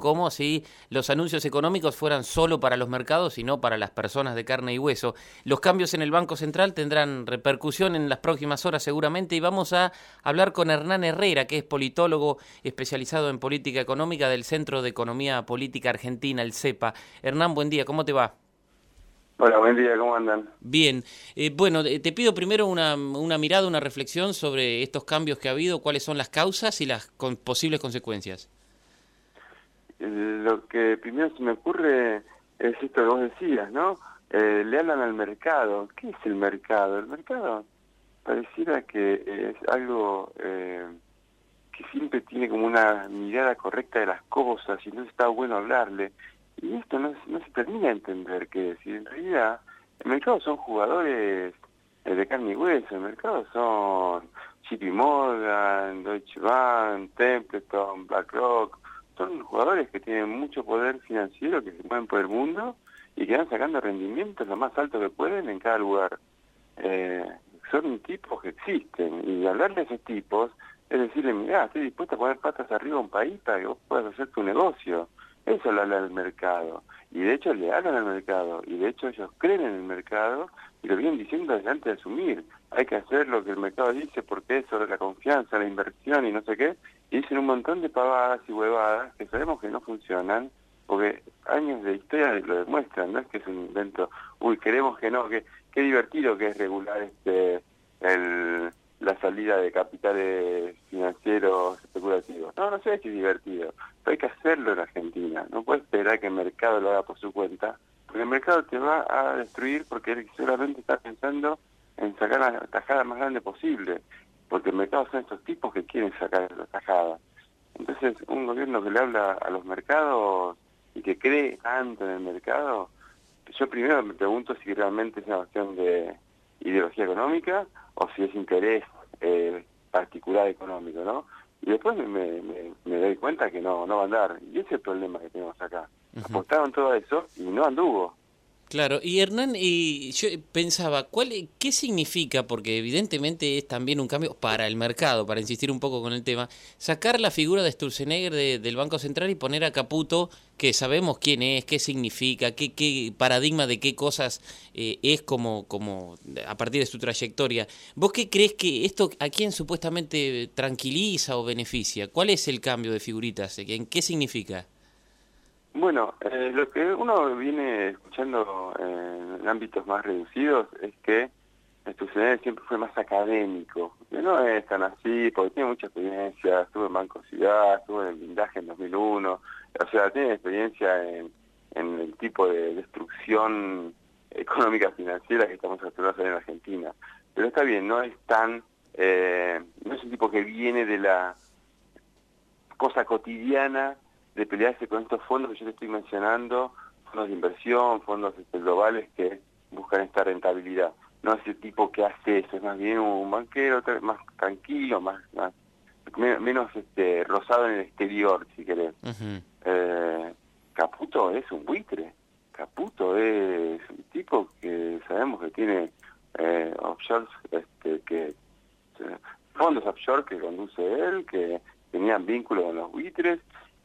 como si los anuncios económicos fueran solo para los mercados y no para las personas de carne y hueso. Los cambios en el Banco Central tendrán repercusión en las próximas horas seguramente y vamos a hablar con Hernán Herrera, que es politólogo especializado en política económica del Centro de Economía Política Argentina, el CEPA. Hernán, buen día, ¿cómo te va? Hola, buen día, ¿cómo andan? Bien, eh, bueno, eh, te pido primero una, una, mirada, una reflexión sobre estos cambios que ha habido, cuáles son las causas y las posibles consecuencias lo que primero se me ocurre es esto que vos decías, ¿no? Eh, le hablan al mercado. ¿Qué es el mercado? El mercado pareciera que es algo eh, que siempre tiene como una mirada correcta de las cosas y no está bueno hablarle. Y esto no, no se termina de entender qué es. Y en realidad, el mercado son jugadores eh, de carne y hueso. El mercado son JP Morgan, Deutsche Bank, Templeton, BlackRock, son jugadores que tienen mucho poder financiero, que se mueven por el mundo y que van sacando rendimientos lo más alto que pueden en cada lugar. Eh, son tipos que existen y hablarle a esos tipos es decirle, mira, estoy dispuesto a poner patas arriba a un país para que vos puedas hacer tu negocio. Eso lo habla el mercado. Y de hecho le hablan al mercado. Y de hecho ellos creen en el mercado y lo vienen diciendo antes de asumir. Hay que hacer lo que el mercado dice porque es sobre la confianza, la inversión y no sé qué y dicen un montón de pavadas y huevadas que sabemos que no funcionan, porque años de historia lo demuestran, no es que es un invento, uy, queremos que no, que qué divertido que es regular este el, la salida de capitales financieros especulativos. No, no sé si es divertido, pero hay que hacerlo en Argentina, no puedes esperar que el mercado lo haga por su cuenta, porque el mercado te va a destruir porque él solamente está pensando en sacar la tajada más grande posible porque el mercado son estos tipos que quieren sacar la tajada. Entonces, un gobierno que le habla a los mercados y que cree tanto en el mercado, yo primero me pregunto si realmente es una cuestión de ideología económica o si es interés eh, particular económico, ¿no? Y después me, doy cuenta que no, no va a andar. Y ese es el problema que tenemos acá. Apostaron todo eso y no anduvo. Claro, y Hernán, y yo pensaba, ¿cuál, ¿qué significa? Porque evidentemente es también un cambio para el mercado, para insistir un poco con el tema, sacar la figura de Sturzenegger del Banco Central y poner a Caputo, que sabemos quién es, qué significa, qué, qué paradigma de qué cosas eh, es como, como a partir de su trayectoria. ¿Vos qué crees que esto a quién supuestamente tranquiliza o beneficia? ¿Cuál es el cambio de figuritas? ¿En qué significa? Bueno, eh, lo que uno viene escuchando en ámbitos más reducidos es que Estudiantes siempre fue más académico, que no es tan así, porque tiene mucha experiencia, estuvo en Banco Ciudad, estuvo en el blindaje en 2001, o sea, tiene experiencia en, el tipo de destrucción económica financiera que estamos acostumbrados a en Argentina. Pero está bien, no es tan, eh, no es un tipo que viene de la cosa cotidiana de pelearse con estos fondos que yo te estoy mencionando, fondos de inversión, fondos este, globales que buscan esta rentabilidad. No ese tipo que hace eso, es más bien un banquero más tranquilo, más, menos este, rosado en el exterior, si querés. Eh, Caputo es un buitre. Caputo es un tipo que sabemos que tiene eh, offshore, este, que eh, fondos offshore que conduce él, que tenían vínculos con los buitres,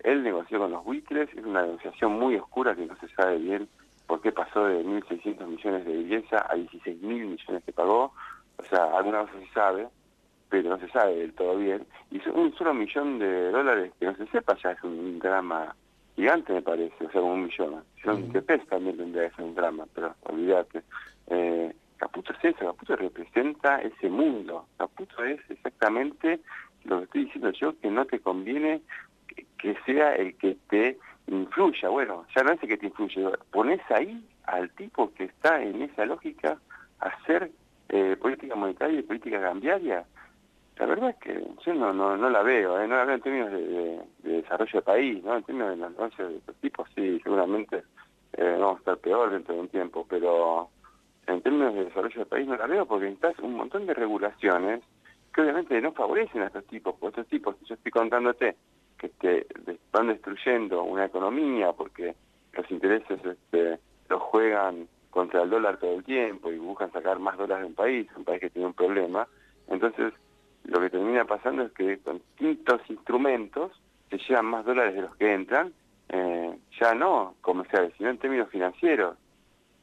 él negoció con los buitres, es una negociación muy oscura que no se sabe bien por qué pasó de 1.600 millones de belleza a 16.000 millones que pagó. O sea, alguna vez se sabe, pero no se sabe del todo bien. Y un solo millón de dólares que no se sepa ya es un drama gigante, me parece, o sea, como un millón. Si son de pesos también tendría que ser un drama, pero olvídate. Eh, Caputo es eso, Caputo representa ese mundo. Caputo es exactamente lo que estoy diciendo yo, que no te conviene que sea el que te influya. Bueno, ya no es el que te influye, pones ahí al tipo que está en esa lógica hacer eh, política monetaria y política cambiaria. La verdad es que yo no, no, no la veo, ¿eh? no la veo en términos de, desarrollo de país, ¿no? en términos de negocio de estos tipos, sí, seguramente eh, vamos a estar peor dentro de un tiempo, pero en términos de desarrollo de país no la veo porque necesitas un montón de regulaciones que obviamente no favorecen a estos tipos, porque estos tipos yo estoy contándote que este, van destruyendo una economía porque los intereses este, los juegan contra el dólar todo el tiempo y buscan sacar más dólares de un país, un país que tiene un problema. Entonces, lo que termina pasando es que con distintos instrumentos se llevan más dólares de los que entran, eh, ya no comerciales, sino en términos financieros.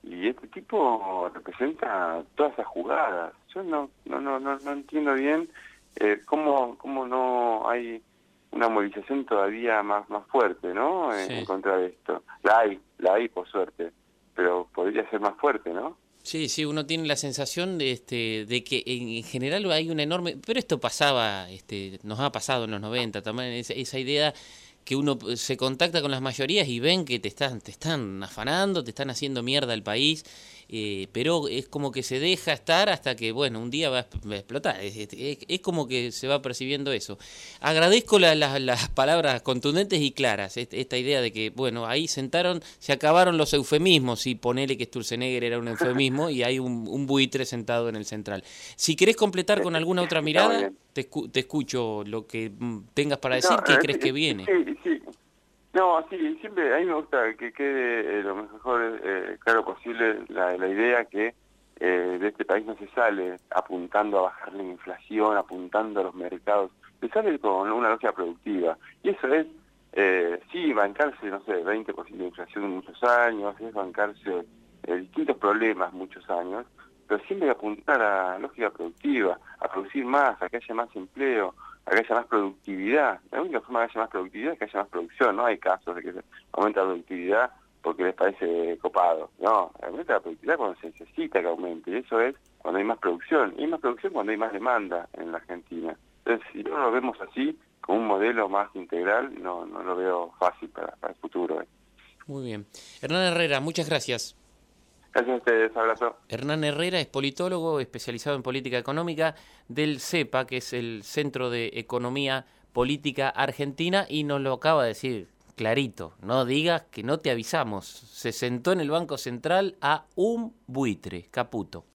Y este tipo representa todas esas jugadas. Yo no no no no, no entiendo bien eh, cómo, cómo no hay una movilización todavía más más fuerte, ¿no? En contra de esto. La hay, la hay por suerte, pero podría ser más fuerte, ¿no? Sí, sí, uno tiene la sensación de, este, de que en, general hay una enorme... Pero esto pasaba, este, nos ha pasado en los 90 también, esa, esa idea que uno se contacta con las mayorías y ven que te están, te están afanando, te están haciendo mierda el país, eh, pero es como que se deja estar hasta que, bueno, un día va a explotar. Es, como que se va percibiendo eso. Agradezco las palabras contundentes y claras, esta idea de que, bueno, ahí sentaron, se acabaron los eufemismos y ponele que Sturzenegger era un eufemismo y hay un, buitre sentado en el central. Si querés completar con alguna otra mirada, te, te escucho lo que mm, tengas para decir, ¿qué crees que viene? No, sí, siempre a mí me gusta que quede eh, lo mejor eh, claro posible la, idea que eh, de este país no se sale apuntando a bajar la inflación, apuntando a los mercados, se sale con una lógica productiva. Y eso es, sí, bancarse, no sé, 20% de inflación en muchos años, es bancarse distintos problemas muchos años, pero siempre apuntar a lógica productiva, a producir más, a que haya más empleo, a que haya más productividad. La única forma de que haya más productividad es que haya más producción. No hay casos de que se aumente la productividad porque les parece copado. No, aumenta la productividad cuando se necesita que aumente. Y eso es cuando hay más producción. Y hay más producción cuando hay más demanda en la Argentina. Entonces, si no lo vemos así, como un modelo más integral, no, no lo veo fácil para, el futuro. Muy bien. Hernán Herrera, muchas gracias. Gracias a ustedes, abrazo. Hernán Herrera es politólogo especializado en política económica del CEPA, que es el Centro de Economía Política Argentina, y nos lo acaba de decir clarito, no digas que no te avisamos. Se sentó en el Banco Central a un buitre, Caputo.